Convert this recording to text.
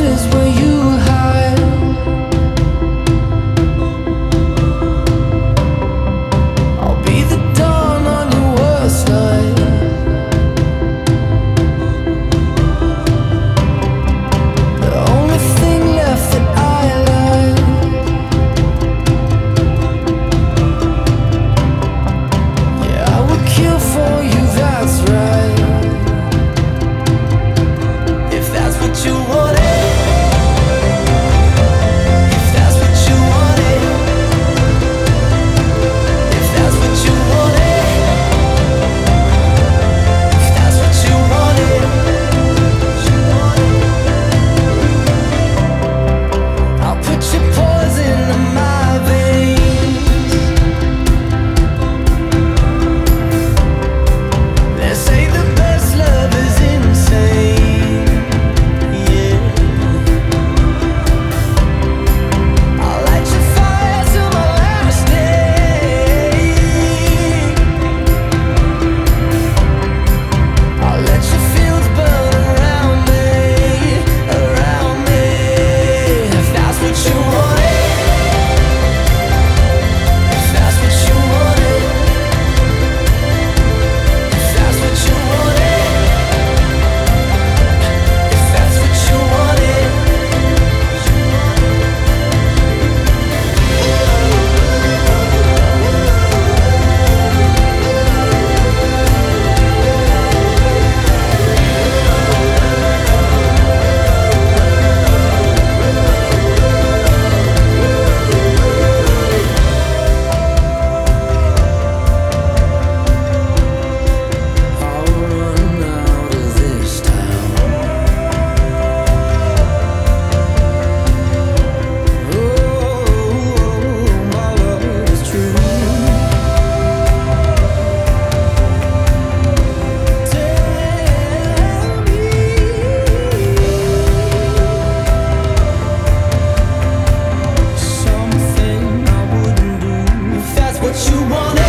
is where 원해